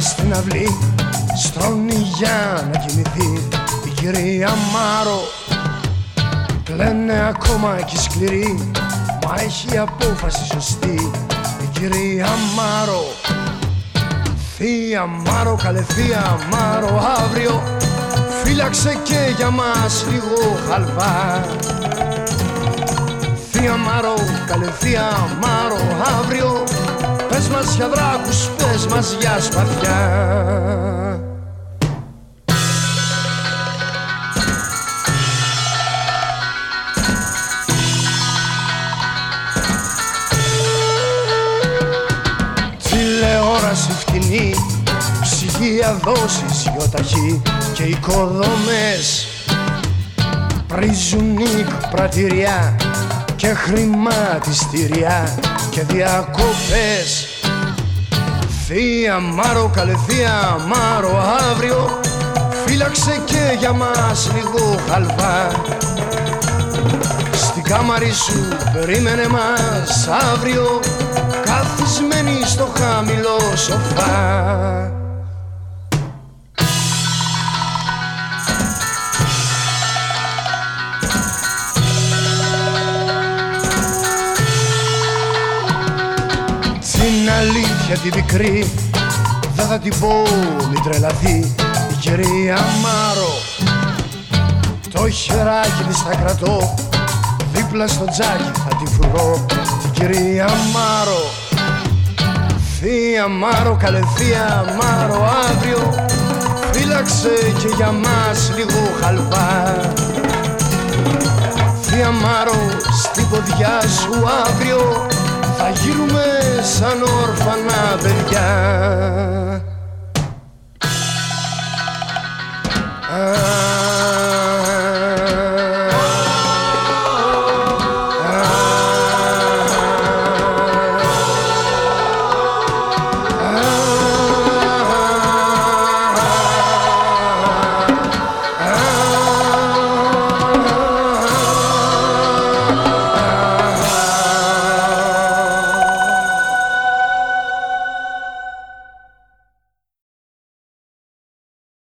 στην αυλή. Στρώνει για να κοιμηθεί η κυρία Μάρο. Κλαίνε ακόμα και σκληρή μα έχει απόφαση σωστή η κυρία Μάρο. Θεία Μάρο, καλέ Θεία Μάρο αύριο φύλαξε και για μας λίγο χαλβά. Θεία Μάρο, καλέ Θεία Μάρο αύριο Πες μας για δράκους, πες μας για σπαθιά. Τηλεόραση φτηνή, ψυγεία δόσεις γιοταχή και οικοδομές. Πρίζουν πρατηριά και χρηματιστηριά και διακοπές. Θεία Μάρο, καλέ Θεία Μάρο αύριο Φύλαξε και για μας λίγο χαλβά. Στην κάμαρη σου περίμενε μας αύριο Καθισμένη στο χαμηλό σοφά Την αλήθεια την πικρή Δεν θα την πω μη τρελαθεί Η κυρία Μάρο. Το χεράκι της θα κρατώ Δίπλα στο τζάκι θα τη φρουρώ Την κυρία Μάρο. Θεία Μάρο, καλέ Θεία Μάρο αύριο Φύλαξε και για μας λίγο χαλβά. Θεία Μάρο, στην ποδιά σου αύριο θα γίνουμε σαν όρφανα παιδιά.